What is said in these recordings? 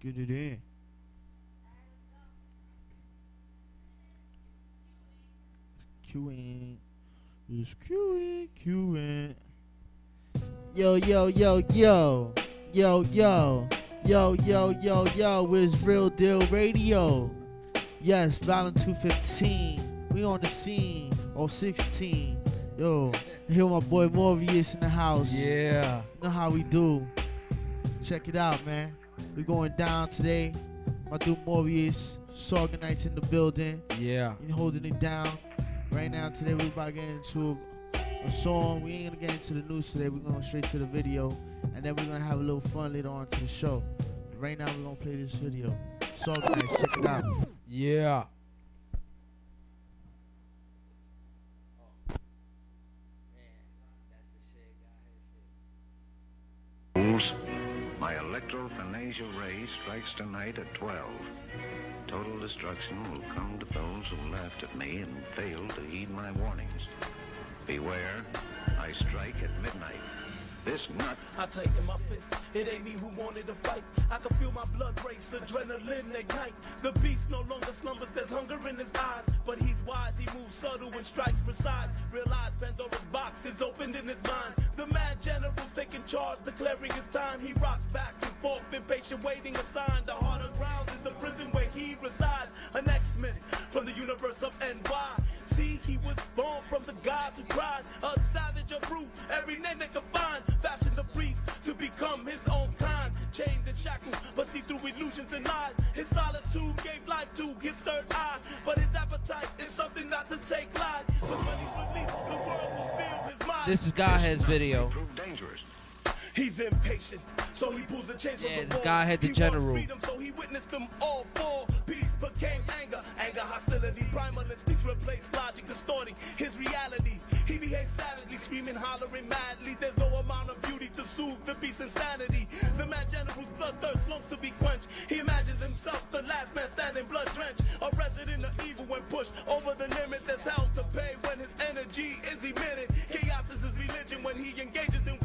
Get it in. Qing. It's Qing, Qing. Yo, yo, yo, yo. Yo, yo. Yo, yo, yo, yo. It's Real Deal Radio. Yes, Valent 215. We on the scene. Oh, 16. Yo, here my boy Morbius in the house. Yeah. You know how we do. Check it out, man. We going down today. My dude Morbius, Sargonites in the building. Yeah. He holding it down. Right now, today we're about to get into a, a song. We ain't gonna get into the news today. We're going straight to the video, and then we're gonna have a little fun later on to the show. But right now, we're gonna play this video. Sargonites, check it out. Yeah. Electrophanesia ray strikes tonight at 12. Total destruction will come to those who laughed at me and failed to heed my warnings. Beware, I strike at midnight. This nut I tighten my fist. It ain't me who wanted to fight. I can feel my blood race, adrenaline ignite. The beast no longer slumbers, there's hunger in his eyes. But he's wise, he moves subtle and strikes precise. Realize Pandora's box is opened in his mind. The mad general's taking charge, declaring his time. He rocks back and forth, impatient, waiting a sign. The harder ground is the prison where he resides. An X-Men from the universe of NY. See, he was born from the gods who cried. A savage, a brute, every name they could find. Fashioned the priest to become his own kind. Chained and shackled, but see through illusions and lies. His solitude gave life to his third eye. But his appetite is something not to take light. But when he's released, the world will feel his mind. This is Godhead's video. dangerous. He's impatient, so he pulls the chains Yeah, this guy had the general. freedom, so he witnessed them all fall. Peace became anger, anger, hostility, primal instincts replace logic, distorting his reality. He behaves savagely, screaming, hollering madly. There's no amount of beauty to soothe the beast's insanity. The man general's bloodthirst longs to be quenched. He imagines himself the last man standing blood drenched. A resident of evil when pushed over the limit. There's hell to pay when his energy is emitted. Chaos is his religion when he engages in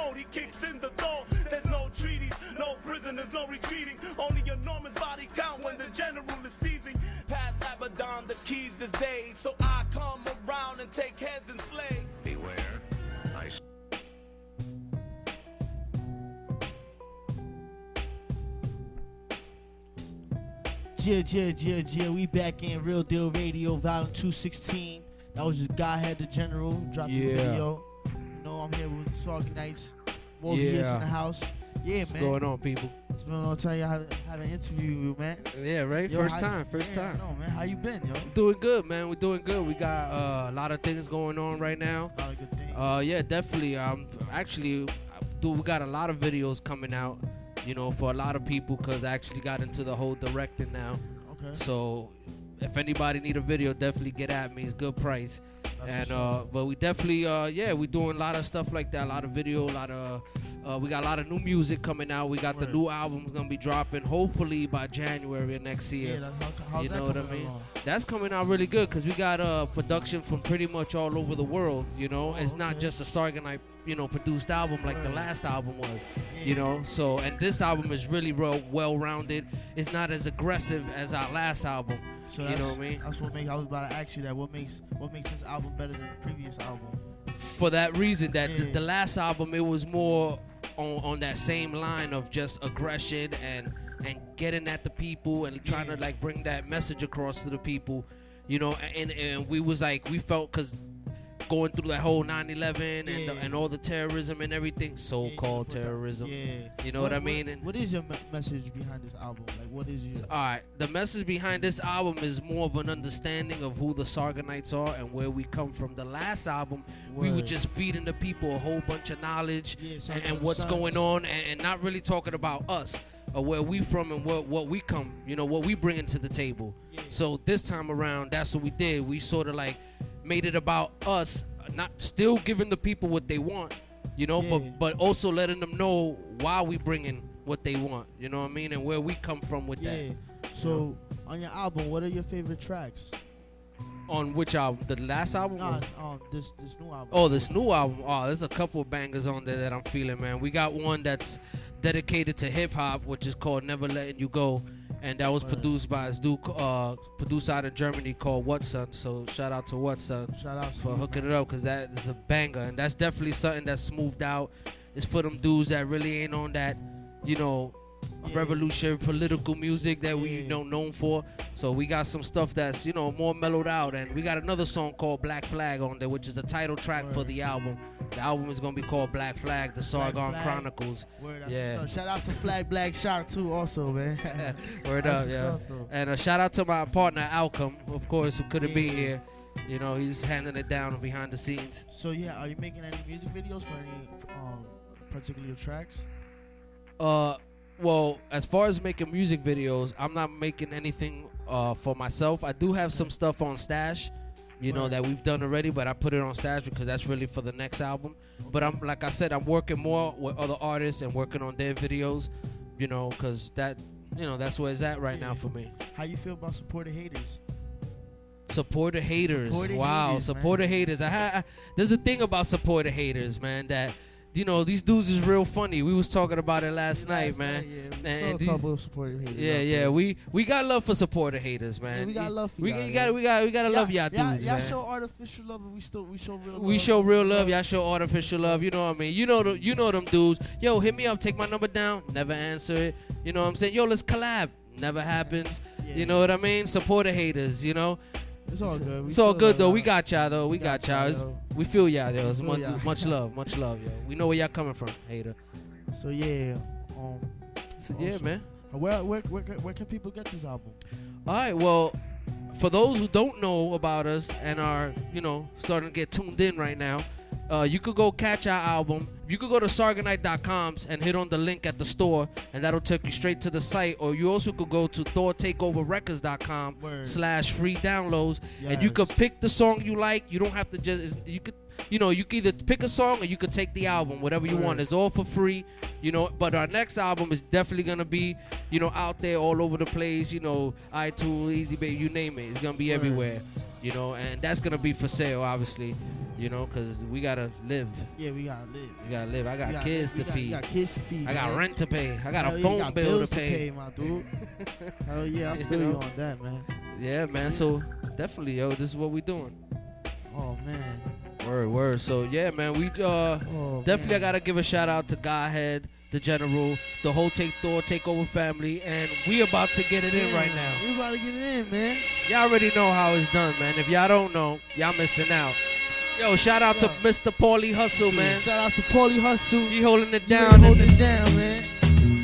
mode, he kicks in the door. There's no treaties, no prisoners, no retreating. Only enormous body count when the general is seizing. Pass Abaddon the keys this day. So I come around and take heads and slay. Beware, I Yeah, yeah, yeah, yeah. We back in Real Deal Radio, Volume 216. That was just Godhead the General. Dropped Yeah. the video. I'm here with Sargonites. Morbius Yeah. in the house. Yeah, What's man. going on, people? It's been a long time. I have, an interview with you, man. Yeah, right? Yo, first time, first yeah, time. No, man. How you been, yo? Doing good, man. We're doing good. We got uh, a lot of things going on right now. A lot of good things. Uh, yeah, definitely. Um, actually, dude, we got a lot of videos coming out. You know, for a lot of people, cause I actually got into the whole directing now. okay. So, if anybody need a video, definitely get at me. It's good price. That's and for uh, but we definitely uh, yeah, we doing a lot of stuff like that. A lot of video, a lot of uh, we got a lot of new music coming out. We got the new albums gonna be dropping hopefully by January of next year. yeah, how, you know what I mean? along? That's coming out really good because we got uh, production from pretty much all over the world. You know, Oh, it's not just a Sargonite, you know, produced album like the last album was. Yeah. You know, so and this album is really real well rounded. It's not as aggressive as our last album. So you that's, know what I mean? That's what makes. I was about to ask you that. What makes what makes this album better than the previous album? For that reason, that the, the last album it was more on on that same line of just aggression and and getting at the people and trying Yeah. to like bring that message across to the people. You know, and and we was like we felt because going through that whole 9/11 and Yeah. the, and all the terrorism and everything, so-called Yeah, you put that- terrorism. Yeah. You know what I mean? And- what is your me- message behind this album? Like, what is your? All right, the message behind this album is more of an understanding of who the Sargonites are and where we come from. The last album, we were just feeding the people a whole bunch of knowledge and, and what's going on, and, and not really talking about us or where we from and what what we come, you know, what we bring into the table. Yeah. So this time around, that's what we did. We sort of like made it about us, not still giving the people what they want, you know, Yeah. but but also letting them know why we bringing what they want. You know what I mean, and where we come from with that. Yeah. So on your album, what are your favorite tracks? On which album? The last album? Nah, um, this this new album. Oh, this new album. Oh, there's a couple of bangers on there that I'm feeling, man. We got one that's dedicated to hip hop, which is called "Never Letting You Go," and that was produced by this dude, uh, produced out of Germany called Whatson. So shout out to Whatson Shout out for hooking it up, cause that is a banger, and that's definitely something that's smoothed out. It's for them dudes that really ain't on that, you know, Yeah. revolutionary political music that we you know known for. So we got some stuff that's you know more mellowed out, and we got another song called Black Flag on there, which is the title track for the album. The album is gonna be called Black Flag: The Sargon Flag. Chronicles. Word, Yeah. Shout out to Flag Black Shark too, also man. Word up, yeah. And a shout out to my partner Alcom, of course, who couldn't be here. You know, he's handing it down behind the scenes. So yeah, are you making any music videos for any um particular tracks? Uh, well, as far as making music videos, I'm not making anything uh for myself. I do have some stuff on stash, you know, that we've done already, but I put it on stash because that's really for the next album. But I'm like I said, I'm working more with other artists and working on their videos, you know, because that, you know, that's where it's at right now for me. How you feel about supporting haters? Support the haters. Support the wow, haters, support the man. haters. I, ha- I there's a thing about support the haters, man. That you know these dudes is real funny. We was talking about it last, night, man. yeah, we And saw a these- couple of supporting haters. Yeah, yeah, we we got love for supporter haters, man. Yeah, we got love for we, y'all, we got we got we gotta love y'all y'all, dudes, y'all man. show artificial love, but we still we show real. we love. show real love, y'all show artificial love. You know what I mean? You know the, you know them dudes. Yo, hit me up, take my number down. Never answer it. You know what I'm saying? Yo, let's collab. Never happens. Yeah. You know what I mean? Supporter haters. You know. It's all good. We It's all good though. y'all. We got y'all though. We We got got y'all. y'all, We feel y'all though. It's much, much love, much love, yo. We know where y'all coming from, hater. So yeah, um, So yeah, Awesome. man. where where where where can people get this album? All right. Well, for those who don't know about us and are, you know, starting to get tuned in right now, uh, you could go catch our album. You could go to sargonite.com and hit on the link at the store, and that'll take you straight to the site. Or you also could go to thortakeoverrecords.com Word. slash free downloads, and you could pick the song you like. You don't have to just. You could. You know, you could either pick a song or you could take the album, whatever you want. It's all for free, you know. But our next album is definitely gonna be, you know, out there all over the place. You know, iTunes, Easy Bay, you name it. It's gonna be everywhere, you know. And that's gonna be for sale, obviously, you know, because we gotta live. Yeah, we gotta live. We gotta live. I got gotta kids to got- feed. Got kids to feed. I got man. rent to pay. I got Hell a yeah, phone you got bill bills to pay. my dude. Hell yeah, I You feel you know? on that, man. Yeah, man. So definitely, yo, this is what we doing. Oh man. Word, word. So yeah, man. We uh. Oh, Definitely, I gotta give a shout out to Godhead, the General, the whole Take Thor Takeover family, and we about to get it in right now. We about to get it in, man. Y'all already know how it's done, man. If y'all don't know, y'all missing out. Yo, shout out Yo. to Mr. Paulie Hustle, man. Shout out to Paulie Hustle. He holding it down. really in hold it down, man.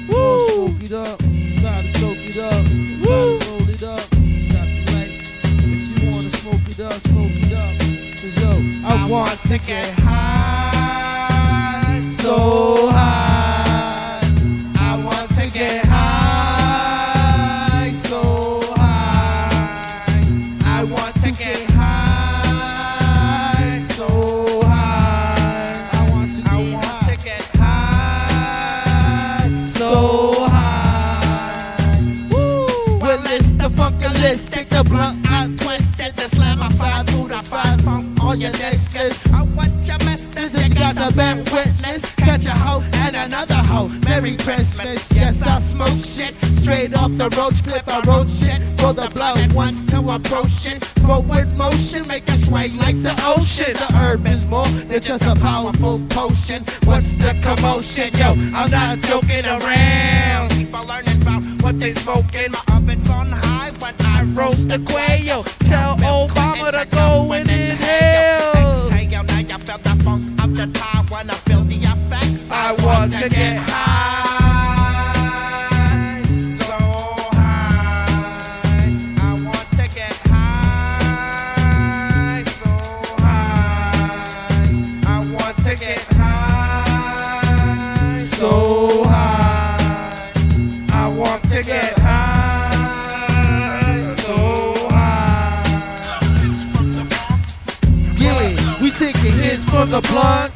Woo! Smoke it up. Gotta choke it up. Gotta roll it up. Got the light. If you wanna smoke it up, smoke it up. 'Cause yo, I, want to get high, so five through the five funk on your. I want your masters, you got the bad witness. Catch a hoe and another hoe. Merry Christmas. Yes, I smoke shit straight off the roach clip. I wrote shit for the blood wants to approach it. Forward motion, make it sway like the ocean. The herb is more than just a powerful potion. What's the commotion? Yo, I'm not joking around. People what they smoking. My oven's on high when I roast the quail. Tell Obama to go and inhale. Exhale, now you feel the funk of the time when I feel the effects. I want to get high, the blunt.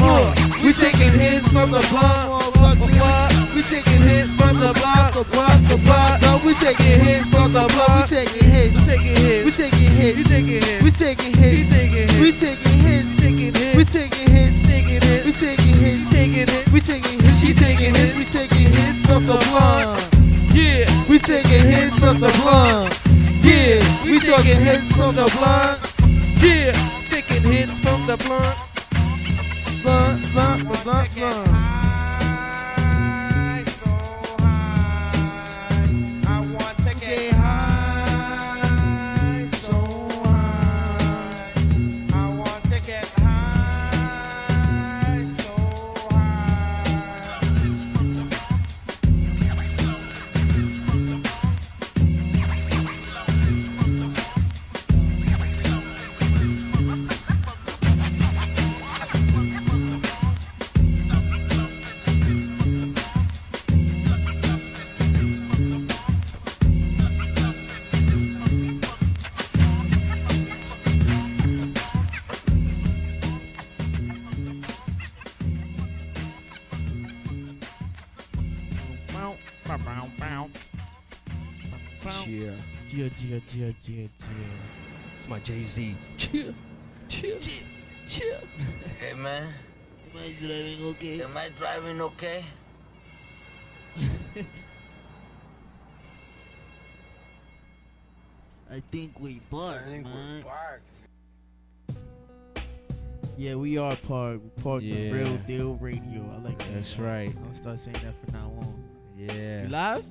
Uh, we taking hits from the blunt. What? We taking hits from the block, the block, the block. blunt. We taking hits from the blunt. We taking hits. We taking hits. We taking We hits. taking hits. We taking We hits. taking hits. We taking hits. We taking hits. We taking hits. We taking hits. She We taking hits. We taking hits from the blunt. Yeah. We taking hits from the blunt. Yeah, we taking hits from the blunt. Yeah. Taking hits from the blunt. Blunt, blunt, blunt, blunt, Gia, Gia, Gia, Gia, Gia. It's my Jay Z. Chill. Chill. Chill. Hey man, Am I driving okay? am I driving okay? I think we parked, I think we're parked. Yeah, we are parked. We parked the real deal radio. I like that. That's right. I'll start saying that from now on. Yeah. We live?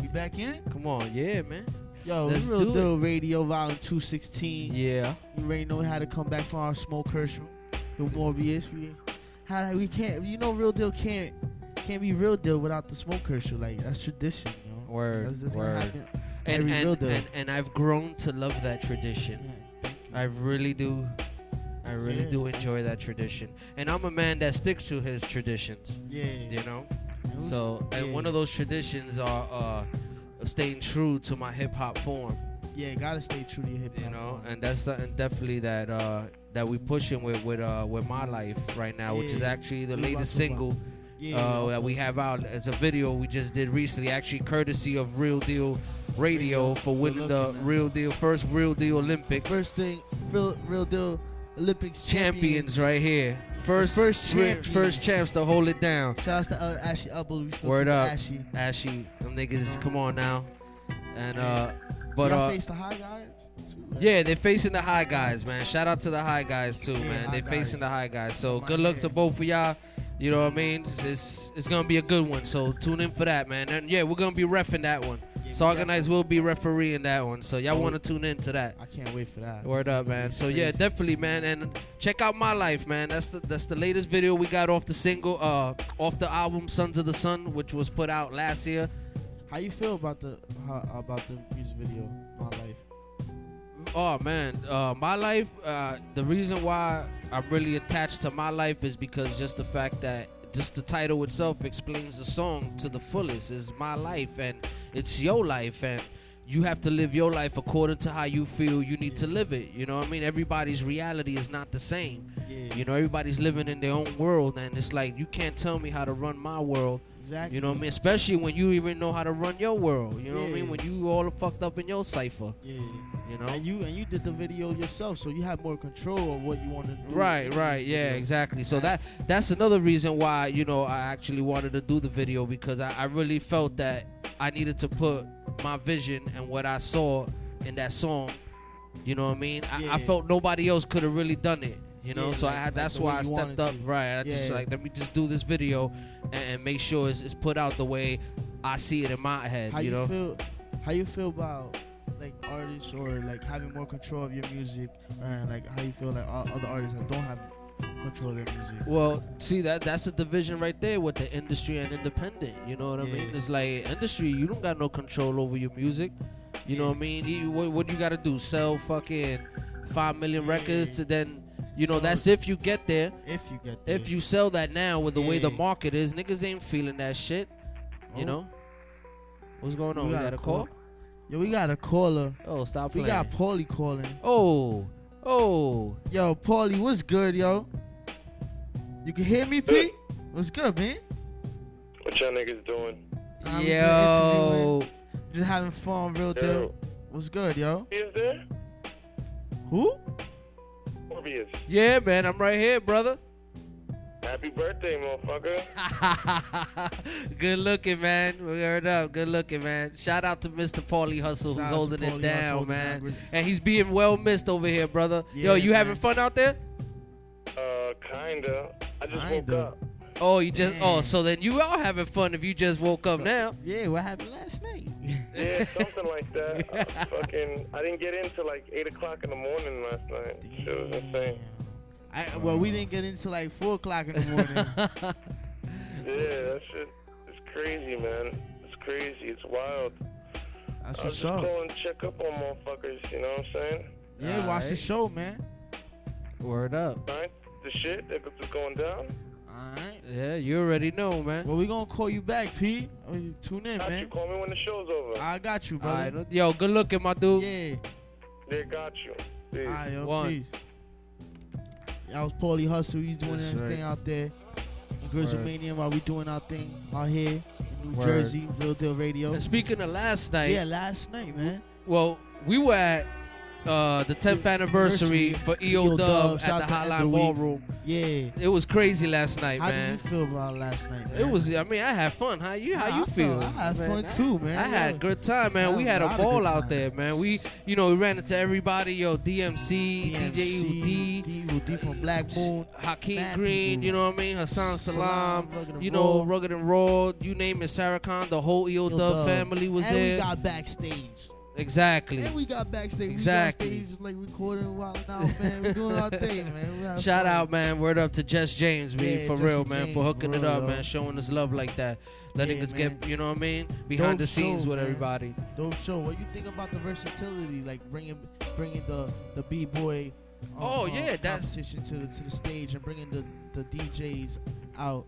We back in? Come on. Yeah, man. Yo, Let's real do it. deal radio volume 216. Yeah. You already know how to come back from our smoke commercial. The Morbius. We how we can't you know real deal can't can't be real deal without the smoke commercial. Like that's tradition, you know. Word. That's, that's word. And and, and and I've grown to love that tradition. Yeah. I really do. I really Yeah. do enjoy that tradition. And I'm a man that sticks to his traditions, yeah. you know? So, and one of those traditions are uh staying true to my hip hop form, Yeah, gotta stay true to your hip hop. you know? form. And that's something definitely that uh that we pushing with with uh with my life right now, which is actually the We latest single yeah, uh, that we have out. It's a video we just did recently, actually courtesy of Real Deal Radio Radio. for winning the man. Real Deal first Real Deal Olympics. First thing, real real deal Olympics champions right here. First, first champions. first champs to hold it down. Shout out to uh, Ashley Upbles. Word up. Ashley. Ashy, them niggas, come on now. And uh, but uh, face the high guys. too, yeah, they're facing the high guys, man. Shout out to the high guys too, Yeah, man. They're guys. facing the high guys. So My good luck to both of y'all. You know what I mean? It's it's gonna be a good one. So tune in for that, man. And yeah, we're gonna be refing that one. Yeah, Saga Knights will be refereeing that one. So y'all want to tune in to that. I can't wait for that. Word up, man. So yeah, definitely, man. And check out my life, man. That's the that's the latest video we got off the single, uh, off the album Sons of the Sun, which was put out last year. How you feel about the how, about the music video? My life. Oh man, uh, my life. Uh, the reason why I'm really attached to my life is because just the fact that just the title itself explains the song to the fullest. Is my life, and it's your life, and you have to live your life according to how you feel you need to live it. You know what I mean? Everybody's reality is not the same. Yeah. You know, everybody's living in their own world, and it's like you can't tell me how to run my world. exactly. You know what I mean? Especially when you even know how to run your world. You know what I mean? When you all fucked up in your cipher. Yeah. You know? And you and you did the video yourself, so you have more control of what you want to do. Right, right, yeah, video. exactly. So that that's another reason why you know I actually wanted to do the video because I, I really felt that I needed to put my vision and what I saw in that song. You know what I mean? I, I felt nobody else could have really done it. You know, Yeah, so like- I had that's the why I stepped up. to. Right, I just Yeah. like let me just do this video and, and make sure it's, it's put out the way I see it in my head. How you you, know? feel? How you feel about like artists or like having more control of your music, and like how you feel like other artists that don't have control of their music? Well, see that that's a division right there with the industry and independent. You know what I Yeah. mean? It's like industry, you don't got no control over your music. You know what I mean? You, what, what you got to do? Sell fucking five million Yeah. records to then, you know, So- that's if you get there. If you get there. If you sell that now with the way the market is, niggas ain't feeling that shit. You Oh. know? What's going on? We We got got a a call? Yo, we got a caller. Oh, stop playing. We got Paulie calling. oh, oh. Yo, Paulie, what's good, yo? You can hear me, P? What's good, man? What y'all niggas doing? Nah, we Yo. Just having fun, real deal. What's good, yo? is there? Who? Morbius. Yeah, man, I'm right here, brother. Happy birthday, motherfucker. Good looking, man. We heard up. Good looking, man. Shout out to Mr. Paulie Hustle Shout who's holding it down, Hustle, man. man. And he's being well missed over here, brother. Yo, Yeah, you having fun out there? Uh, kinda. I just Kinda. woke up. Oh, you just oh, so then you are having fun if you just woke up now. Yeah, what happened last night? Yeah, something like that. Uh, fucking, I didn't get in till like 8 o'clock in the morning last night. Shit was insane. I, well, we didn't get into like four o'clock in the morning. Yeah, that shit is crazy, man. It's crazy. It's wild. That's I was what's just up. calling to check up on motherfuckers, you know what I'm saying? Yeah, watch the show, man. Word up. Right? The shit that was going down. Alright. Yeah, you already know, man. Well, we gonna call you back, P. You Tune in, Got you. man. Call me when the show's over. I got you, All right, brother. yo, good looking, my dude. Yeah. They got you. Peace. Alright, yo, One. peace. That was Paulie Hustle. He's doing That's his right. thing out there. In Grizzlemania while we doing our thing out here in New Word. Jersey, Real Deal Radio. And speaking of last night, Yeah, last night, man. well, we were at uh, the 10th anniversary for EO Dub at the Highline Ballroom. Yeah. It was crazy last night, How man. did you feel about last night, man? It was. I mean, I had fun. How you? How you I feel? I had man? fun too, man. I had a good time, man. I we had a a lot of ball out there, man. We, you know, we ran into everybody. Yo, DMC, DJ DMC, UD, UD from Black Moon. Hakeem Mad Green. people. You know what I mean? Hassan Salam. Salam, you know. Rugged and Raw. You name it, Sarah Khan. The whole EO Dub Dub. family was and there. we got backstage. Exactly. And we got backstage. Exactly. We got stage like recording while now, man. We doing our thing, man. Shout fun. out, man. Word up to Jess James, man, Yeah, for Jesse real, man, James, for hooking it up, man, showing us love like that, letting Yeah, us man. get, you know what I mean, behind Dope the scenes show, with man. everybody. Dope show. What you think about the versatility, like bringing bringing the the b boy? Um, oh, uh, yeah, that's- competition to the to the stage and bringing the the DJs out.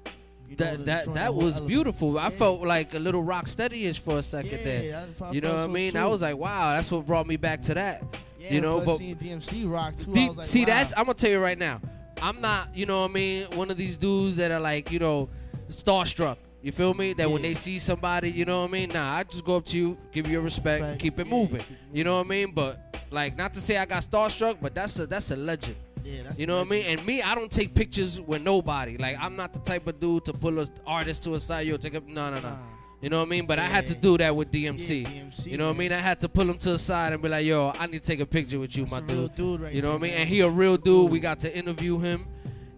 You That that that was beautiful. I felt like a little rock steady-ish for a second yeah, there. that's how You know what I mean? too. I was like, wow, that's what brought me back to that. yeah, you know, but- seeing DMC rock too. D- I like, see, wow. that's I'm gonna tell you right now. I'm not, you know what I mean, one of these dudes that are like, you know, starstruck. You feel me? That when they see somebody, you know what I mean? Nah, I just go up to you, give you your respect, Respect, keep it yeah, moving. You know what I mean? But like, not to say I got starstruck, but that's a that's a legend. Yeah, You know what I mean? And me, I don't take pictures with nobody. Like, I'm not the type of dude to pull an artist to a side. Yo, take a no, no, no. You know what I mean? But I had to do that with DMC. Yeah, DMC, you know what I mean? I had to pull him to the side and be like, yo, I need to take a picture with you, That's my dude. dude right You know what I mean? And he a real dude. We got to interview him.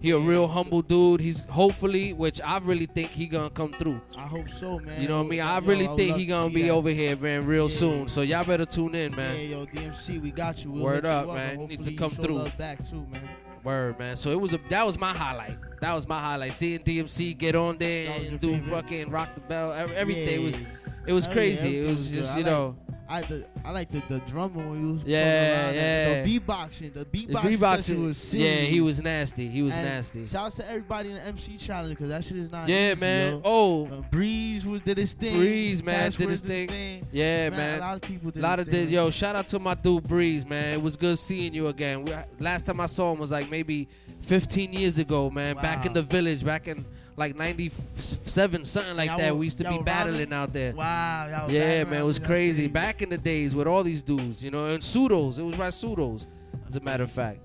He a real humble dude. He's hopefully, which I really think he gonna come through. I hope so, man. You know what I mean? I Yo, really would think love he gonna be that. over here, man, real Yeah. soon. So y'all better tune in, man. Yeah, yo, DMC, we got you. We'll Word hit you up, man. Need to come through. Back too, man. Word, man. So it was a that was my highlight. That was my highlight. Seeing DMC get on there and do favorite? fucking rock the bell. ev- Everything was it was Oh, yeah, crazy. it was just you I know. I the I like the the drummer when he was Yeah, yeah. the beatboxing. The The beatboxing, session beatboxing, was yeah, he was nasty. He was And nasty. Shouts to everybody in the MC challenge because that shit is not Yeah, easy, man. yo. Oh, Uh, Breeze was did his thing. Breeze, man, Cash did his thing. thing. yeah, man, man. A lot of people did. A lot of did, yo. Shout out to my dude Breeze, man. It was good seeing you again. We, last time I saw him was like maybe 15 years ago, man. Back in the village, back in like 97, something like that. We used to be battling out there. Wow, y'all was Yeah, man, it was crazy. Back in the days with all these dudes, you know, and pseudos. It was by pseudos, as a matter of fact.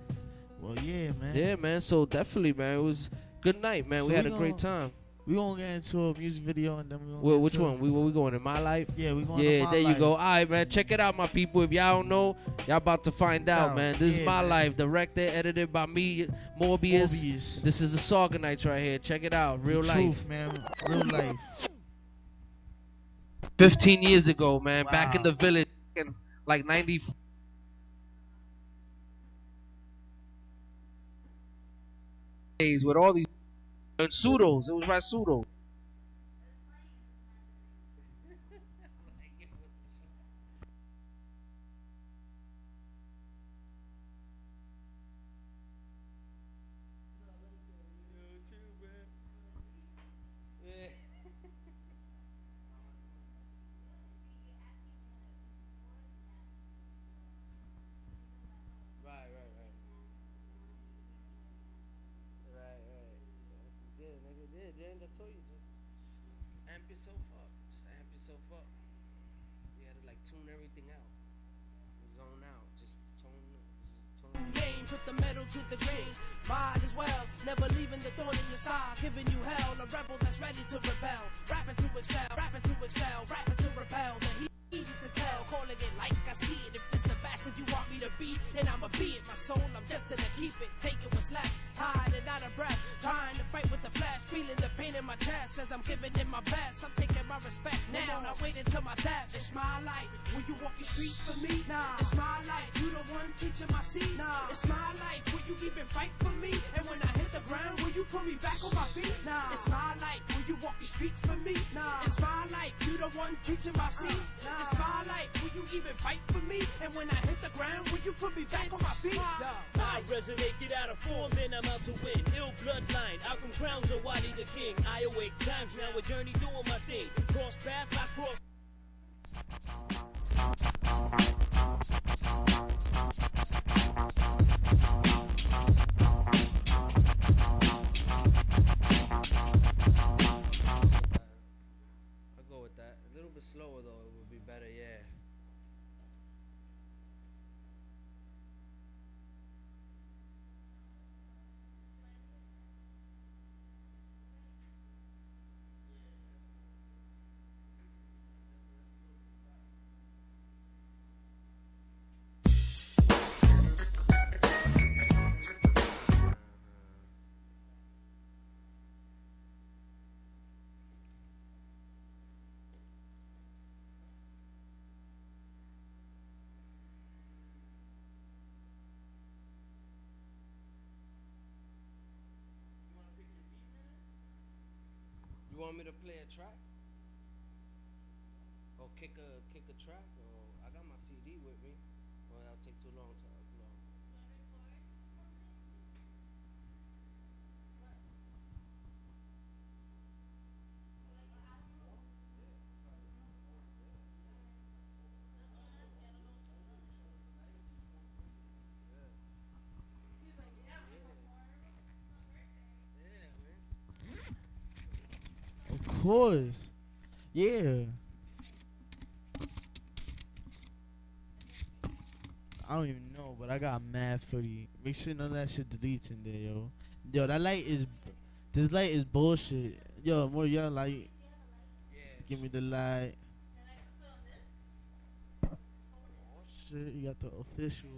Well, yeah, man. Yeah, man. So definitely, man, it was good night, man. We had a great time. We gonna get into a music video and then we gonna Well, which one? We where we going in my life? Yeah, we going. Yeah, there you go. All right, man. Check it out, my people. If y'all don't know, y'all about to find out, man. This is my man. life, directed, edited by me, Morbius. Morbius. This is the Sargonites right here. Check it out, real The life. Truth, man. Real life. 15 years ago, man. Back in the village, in like 90. Days with all these and pseudos. It was by pseudo. Right, right, right. Right, right. That's good, nigga. Yeah, James, I told you, just amp yourself up. Just amp yourself up. You gotta like tune everything out. Zone out. Just tone. Game, put the metal to the grave. Might as well, never leaving the thorn in your side, giving you hell. A rebel that's ready to rebel, rapping to excel, rapping to excel, rapping to rebel. The heat easy to tell, calling it like I see it. If bastard you want me to be, and I'ma be it. My soul, I'm destined to keep it. Taking what's left, tired and out of breath, trying to fight with the flash, feeling the pain in my chest as I'm giving it my best. I'm taking my respect now, not waiting till my death. It's my life. Will you walk the streets for me? Nah. It's my life. You the one teaching my seeds. Nah. It's my life. Will you even fight for me? And when I hit the ground, will you put me back on my feet? Nah. It's my life. Will you walk the streets for me? Nah. It's my life. You the one teaching my seeds. Nah. It's my life. Will you even fight for me? And when I hit the ground, will you put me back on my feet? I resonate, get out of form, then I'm out to win. Ill bloodline, Outcome crowns or Wadi the king. I awake times now, a journey doing my thing. Cross paths, I cross. Want me to play a track? Or kick a kick a track? Or I got my CD with me. Or that'll take too long to course. Yeah. I don't even know, but I got mad footy. Make sure none of that shit deletes in there, yo. Yo, that light is, this light is bullshit. Yo, more y'all light. Give me the light. Oh shit, you got the official.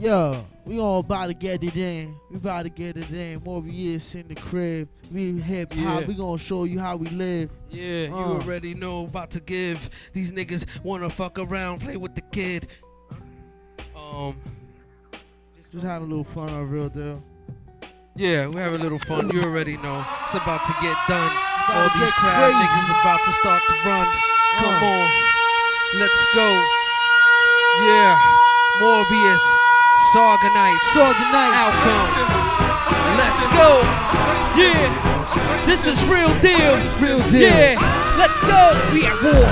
Yo, we all about to get it in. We about to get it in. More years in the crib. We hip hop. Yeah. We gonna show you how we live. Yeah, you Uh. already know about to give. These niggas wanna fuck around, play with the kid. Um, Just having a little fun on real deal. yeah, we have a little fun. You already know it's about to get done. All these crowd crazy. niggas about to start to run. Come Uh. on, let's go. Yeah, Morbius, Sargonite, So good night. Outcome. Let's go. Yeah, this is real deal. Real deal. Yeah, let's go. We at war.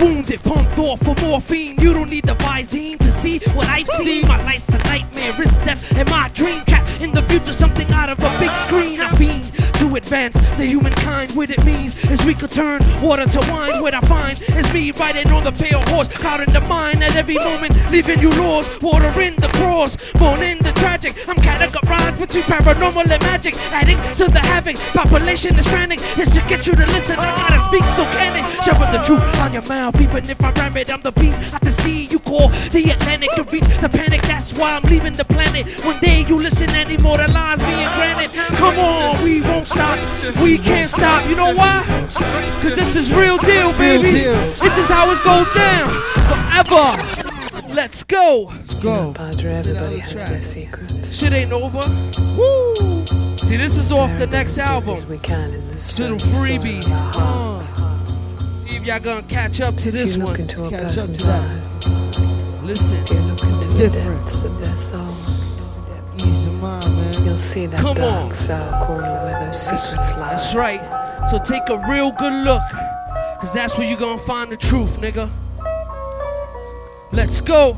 Wounded, pumped off for morphine. You don't need the Visine to see what I've seen. My life's a nightmare, risk death, and my dream trapped in the future. Something out of a big screen. I've been to advance the humankind. What it means is we could turn water to wine. What I find is me riding on the pale horse, caught in the mind at every moment, leaving you lost. Water in the cross, born in the tragic. I'm categorized between paranormal and magic, adding to the havoc. Population is frantic. It's to get you to listen. I gotta speak so can candid. Shovel the truth on your mouth, even if I ram it. I'm the beast. I can see you call the Atlantic to reach the panic. That's why I'm leaving the planet. One day you listen anymore. The lies being granted. Come on, we won't stop. We can't stop. You know why? Cause this is real deal, baby. This is how it goes down. Forever. Let's go. Let's go. Padre, everybody has track. their secrets. Shit ain't over. Woo! See, this is off the next album. as we can in this Little freebie. story of our heart. See if y'all gonna catch up to If this you look one. into a Catch up to that. Listen. if you look into the Different. depths of their soul, Ease your mind, man. you'll see that Come dark, on. corner where those That's, secrets lie. that's right. So take a real good look. Cause that's where you're gonna find the truth, nigga. Let's go.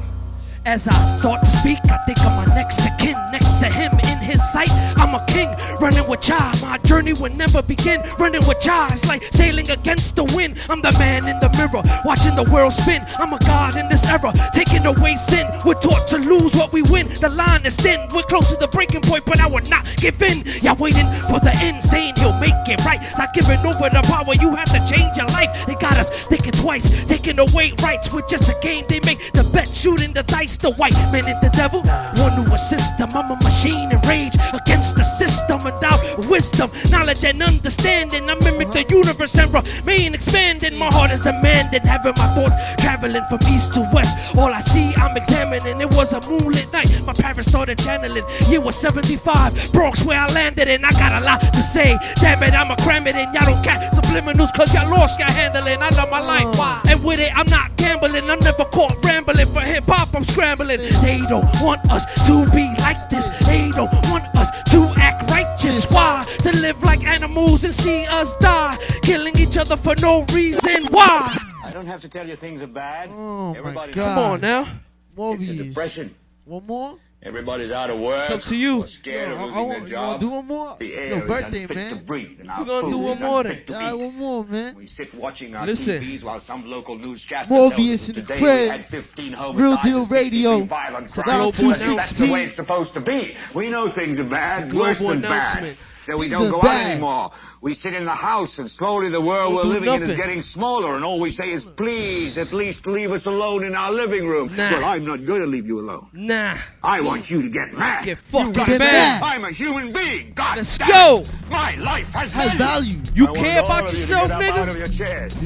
As I start to speak, I think of my next of kin. Next to him in his sight, I'm a king. Running with Jah, my journey will never begin. Running with Jah, it's like sailing against the wind. I'm the man in the mirror, watching the world spin. I'm a god in this era, taking away sin. We're taught to lose what we win. The line is thin, we're close to the breaking point, but I will not give in. Y'all waiting for the end, saying he'll make it right. Stop giving over the power, you have to change your life. They got us thinking twice, taking away rights with just a game they make. The bet, shooting the dice, the white man and the devil. One new them. I'm a machine in rage against the system without wisdom, knowledge, and understanding. I mimic the universe and remain expanding. My heart is demanding, having my thoughts traveling from east to west. All I see, I'm examining. It was a moonlit night. My parents started channeling. Year was 75, Bronx where I landed, and I got a lot to say. Damn it, I'ma cram it in. Y'all don't catch subliminals, cause y'all lost your handling. I love my life. Why? And with it, I'm not gambling. I'm never caught rambling. For hip hop, I'm scrambling. They don't want us to be like this. They don't want us to act righteous. Why? To live like animals and see us die. Killing each other for no reason. Why? I don't have to tell you things are bad. Oh, my Everybody God. Come on now. It's a depression. One more? Everybody's out of work. It's up to you. scared Yo, of I- losing I want- their you wanna do one more? It's your birthday, man. to breathe, and You our gonna do one more unfit to All right, one more, man. We sit watching our Listen. TVs while some local newscaster Morbius tells us in today we had 15 homicides Real Deal 63 Radio. violent It's a crimes. global But That's the way it's supposed to be. We know things are bad, worse than bad. That we Things don't go bad. out anymore. We sit in the house and slowly the world we're living in is getting smaller and all we say is please at least leave us alone in our living room. Nah. Well, I'm not going to leave you alone. Nah. I want you to get mad. Get You fucking mad. mad. I'm a human being. God Let's go. My life has, Has value. You I care about you yourself, get up Out of nigga?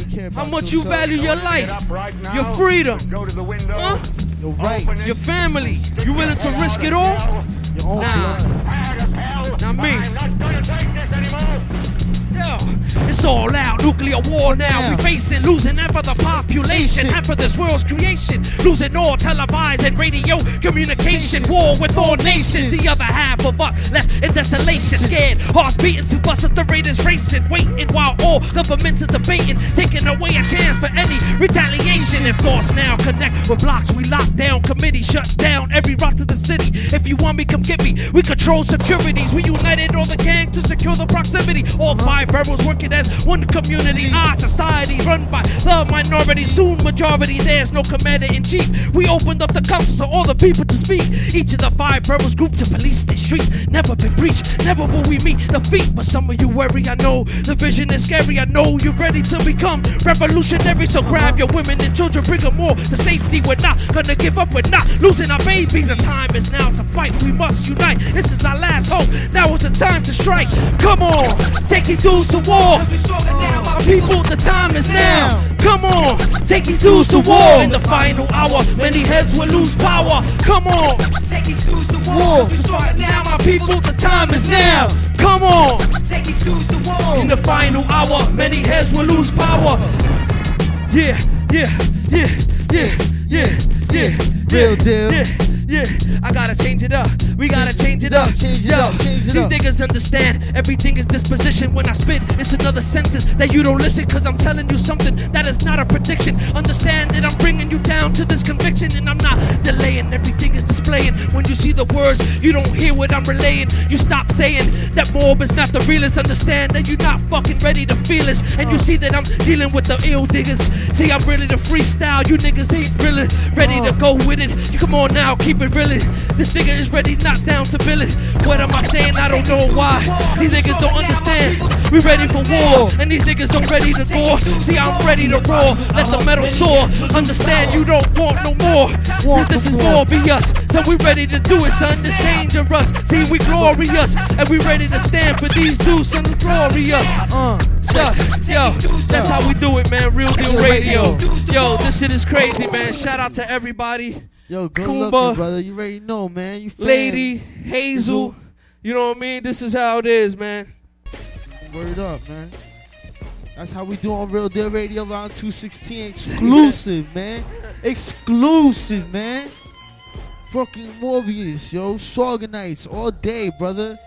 your. You How much you value your life? right now. Your freedom? Go to the window. Huh? Your right. Your family? You willing to risk it all? Hell. Your own Nah. blood. Mad as hell. Not me. I'm not gonna take this anymore. It's all out. Nuclear war now. Now. We facing losing half of the population, half of this world's creation. Losing all televised and radio communication. War with all nations. The other half of us left in desolation. Scared, hearts beating to bust at the raiders racing. Waiting while all governments are debating. Taking away a chance for any retaliation. It's lost now. Connect with blocks. We lock down. Committee shut down every route to the city. If you want me, come get me. We control securities. We united all the gang to secure the proximity. All five boroughs working as one community. Our society run by the minority. Soon majority. There's no commander in chief. We opened up the council so all the people to speak. Each of the five boroughs grouped to police the streets. Never been breached. Never will we meet defeat. But some of you worry. I know the vision is scary. I know you're ready to become revolutionary. So grab your women and children. Bring them all to safety. We're not gonna give up. We're not losing our babies. The time is now to fight. We must unite. This is our last hope. Now is the time to strike. Come on, take these dudes to war. People, the time is now. Come on, take these dudes to war. In the final hour, many heads will lose power. Come on, take these dudes to war. Now, my people, the time is now. Come on, take these dudes to war. In the final hour, many heads will lose power. Yeah, yeah, yeah, yeah, yeah, yeah. Real deal. Yeah, Yeah, I gotta change it up. We gotta change it up. Change it Yo, up, change it these up. niggas understand everything is disposition. When I spit, it's another sentence that you don't listen. Cause I'm telling you something that is not a prediction. Understand that I'm bringing you down to this conviction. And I'm not delaying. Everything is displaying. When you see the words, you don't hear what I'm relaying. You stop saying that Morb is not the realest. Understand that you're not fucking ready to feel this. And you uh. see that I'm dealing with the ill diggers. See, I'm really the freestyle. You niggas ain't really ready to uh. go with it. You come on now, keep it real. This nigga is ready, not down to bill it. What am I saying? I don't know why. These niggas don't understand. We ready for war, and these niggas don't ready to gore. See, I'm ready to roar. Let the metal soar. Understand you don't want no more. Cause this is more be us. So we ready to do it, son. This dangerous. See, we glorious, and we ready to stand for these dudes, son. Glorious. Uh, yo, that's how we do it, man. Real deal radio. Yo, this shit is crazy, man. Shout out to everybody. Yo, good Kumba. looking, brother. You already know, man. You fan. Lady, Hazel. You know what I mean? This is how it is, man. Word up, man. That's how we do on Real Deal Radio Volume 216. Exclusive, man. Exclusive, man. Fucking Morbius, yo. Sargonites all day, brother.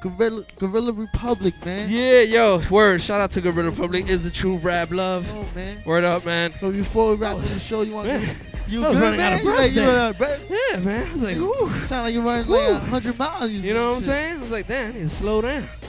Gorilla, Gorilla Republic, man. Yeah, yo, word. Shout out to Gorilla Republic. Is the true rap love. Oh, man. Word up, man. So before we wrap up the show, you want to you I was running out of breath like, you out of breath? Yeah, man. I was like, whoo. Sound like you're running like a hundred miles. You know what I'm saying? I was like, damn, I need to slow down.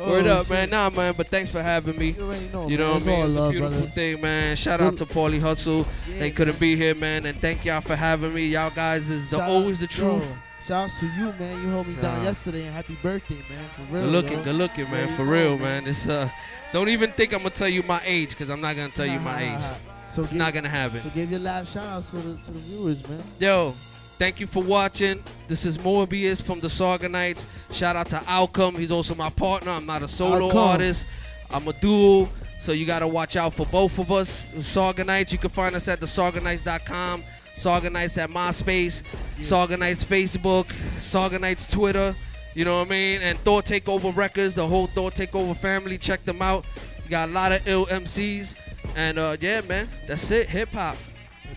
Word Oh, up, man. Nah, man, but thanks for having me. You know, You know man. what I mean? It's It's all a beautiful brother. thing, man. Shout out to Paulie Hustle. Yeah, they couldn't be here, man. And thank y'all for having me. Y'all guys is the always the truth. yo, Shout out to you, man. You held me down Nah. yesterday, and happy birthday, man. For real. Good looking, yo. good looking, man. For real, man. It's uh, don't even think I'm gonna tell you my age, cause I'm not gonna tell you my age. So It's give- not gonna happen. So give your live shout outs to the, to the viewers, man. Yo, thank you for watching. This is Morbius from the Sargonites. Shout out to Outcome. He's also my partner. I'm not a solo Outcome. artist. I'm a duo. So you gotta watch out for both of us. Saga Sargonites. You can find us at thesargonites.com. Sargonites at MySpace. Sargonites Facebook. Sargonites Twitter. You know what I mean? And Thought Takeover Records, the whole Thought Takeover family. Check them out. You got a lot of ill MCs. And uh, yeah, man, that's it. Hip hop.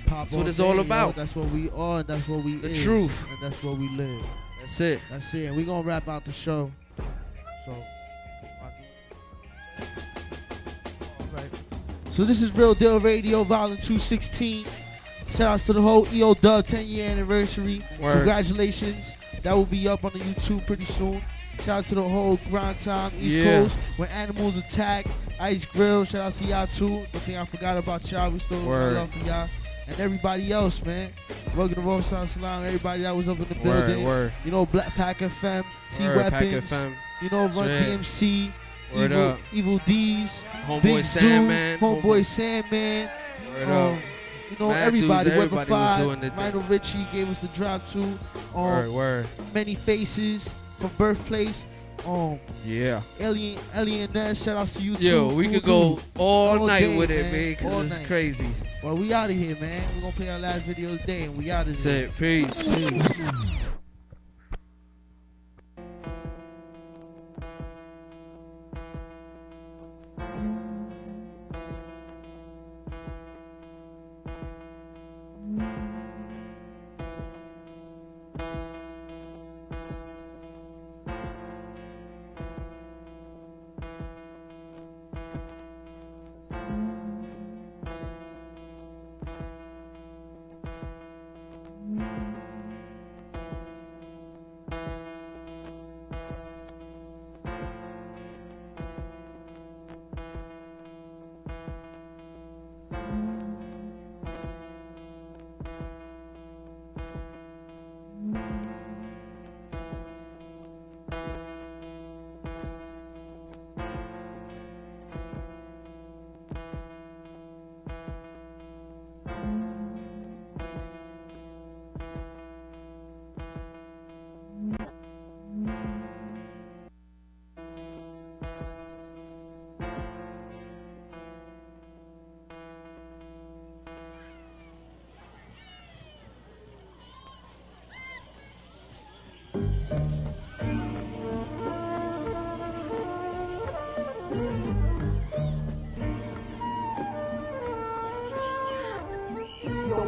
Pop That's what all it's all day, yo. about. That's what we are, and that's what we The is, truth. and that's what we live. That's it. That's it. And we gonna wrap out the show. So, all right. So this is Real Deal Radio, Volume 216. Shout outs to the whole EO Dub 10 year anniversary. Word. Congratulations. That will be up on the YouTube pretty soon. Shout out to the whole Grind Time East Yeah. Coast. When animals attack, Ice Grill. Shout out to y'all too. Don't think I forgot about y'all. We still love for y'all. And everybody else, man. Rugged Roll Sound Salam, everybody that was up in the Word, building. word. You know, Black Pack FM, T Word, Weapons. FM. You know, Run Straight. DMC. Word Evil, up. Evil D's. Homeboy Big Sandman. Homeboy Sandman. Word um, up. You know, Mad everybody. dudes, everybody was 5. doing their thing. Lionel Richie gave us the drop too. Um, Word, word. Many Faces from Birthplace. Um, Yeah. Alien, Alien Ness. Shout out to you Yo, too. we could go all, All night day, with it, man. man, because it's night. crazy. Well, we out of here, man. We're gonna play our last video today, and we out of here. That's it. Peace.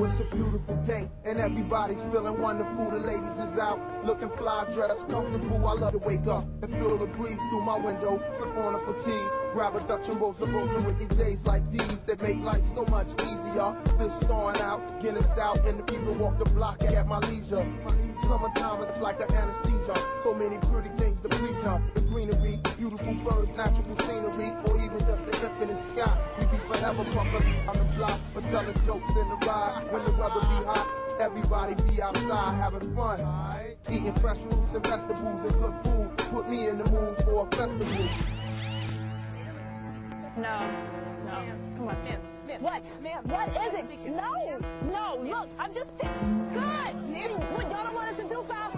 It's a beautiful day, and everybody's feeling wonderful. The ladies is out, looking fly, dressed comfortable. I love to wake up and feel the breeze through my window. Sip on a fatigue, grab a Dutch and roast a roast with me days like these that make life so much easier. Fish thawing out, getting stout in the freezer, walk the block at my leisure. My leisure. Summertime is like an anesthesia. So many pretty things to please ya. The greenery, beautiful birds, natural scenery, or even just the infinite sky. We be forever pumping on the block, but telling jokes in the ride. When everybody be outside having fun. Eating fresh fruits and vegetables and good food. Put me in the mood for a festival. No, no, come on. Ma'am, ma'am. What? Ma'am. What is it? No, no, look, I'm just good. What y'all don't want us to do for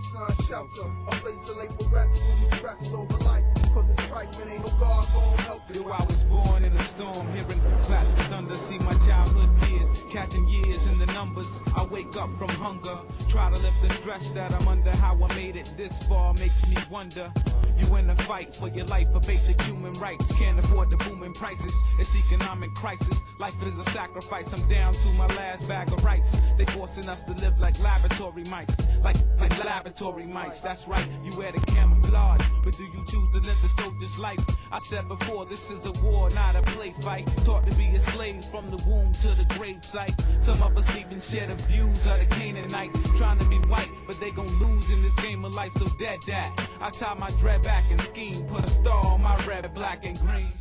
son. Shelter. A place to lay for rest when you stress over life. Cause it's trifling, ain't no God gon' help you. Yo, I was born in a storm, hearing clap thunder, see my childhood years, catching years in the numbers. I wake up from hunger, try to lift the stress that I'm under. How I made it this far makes me wonder. You in a fight for your life, for basic human rights. Can't afford the booming prices. It's economic crisis. Life is a sacrifice. I'm down to my last bag of rice. They forcing us to live like laboratory mice, like like laboratory mice. That's right. You wear the camouflage, but do you choose to live the soldier's life? I said before, this is a war, not a play fight. Taught to be a slave from the womb to the grave site. Some of us even share the views of the Canaanites, trying to be white, but they gon' lose in this game of life. So dead that. I tie my dread back and scheme, put a star on my red, black, and green.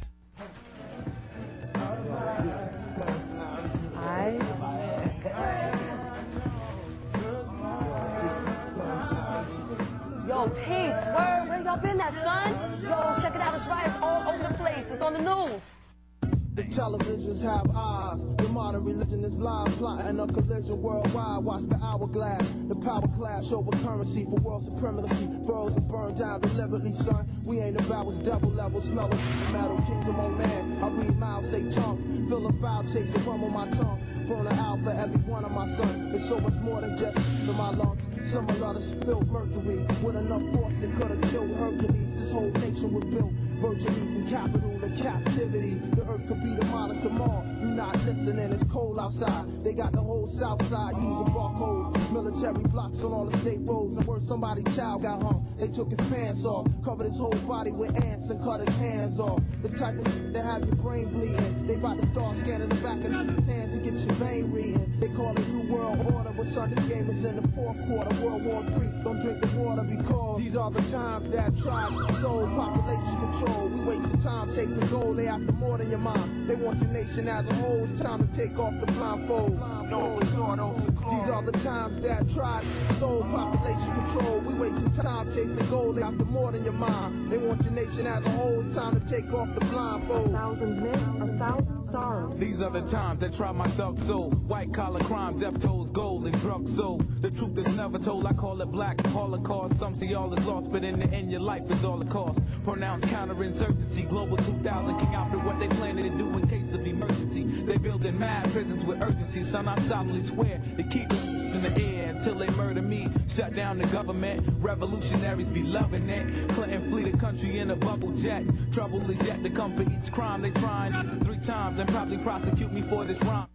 Yo, peace, word, where y'all been at, son? Yo, check it out, it's riots all over the place. It's on the news. The televisions have eyes. The modern religion is lies, plotting a collision worldwide. Watch the hourglass. The power clash over currency for world supremacy. Boroughs are burned down deliberately, son. We ain't about what's double level, smelling metal. Kingdom on man. I read mouths, say tongue. Feel a foul chase and rum on my tongue. Burn it out for every one of my sons. It's so much more than just for my lungs. Some a lot of spilled mercury with enough force that could have killed Hercules. This whole nation was built virtually from capital to captivity. The earth could be demolished tomorrow. You not listening, it's cold outside. They got the whole south side using barcodes, military blocks on all the state roads. And where somebody's child got hung, they took his pants off, covered his whole body with ants and cut his hands off. The type of that have your brain bleeding. They about to start scanning the back of your pants to get your vein reading. They call it New World Order, but son, this game is in the fourth quarter. World War Three. Don't drink the water because these are the times that to soul population control. We wasting time chasing gold. They after more than your mind. They want your nation as a whole. It's time to take off the blindfold. No resort, These are the times that try to soul population control. We wasting time chasing gold. They after more than your mind. They want your nation as a whole. It's time to take off the blindfold. A thousand men, a thousand sorrows. These are the times that try my thug soul. White collar crime, death tolls, gold, and drug soul. The truth is never told. I call it black holocaust. Some see all is lost, but in the end, your life is all it costs. Pronounced counterinsurgency. Global 2000 king out what they planning to do in case of emergency. They building mad prisons with urgency. Son, I solemnly swear to keep in the air until they murder me. Shut down the government. Revolutionaries be loving it. Clinton flee the country in a bubble jet. Trouble is yet to come for each crime they trying three times and probably prosecute me for this rhyme.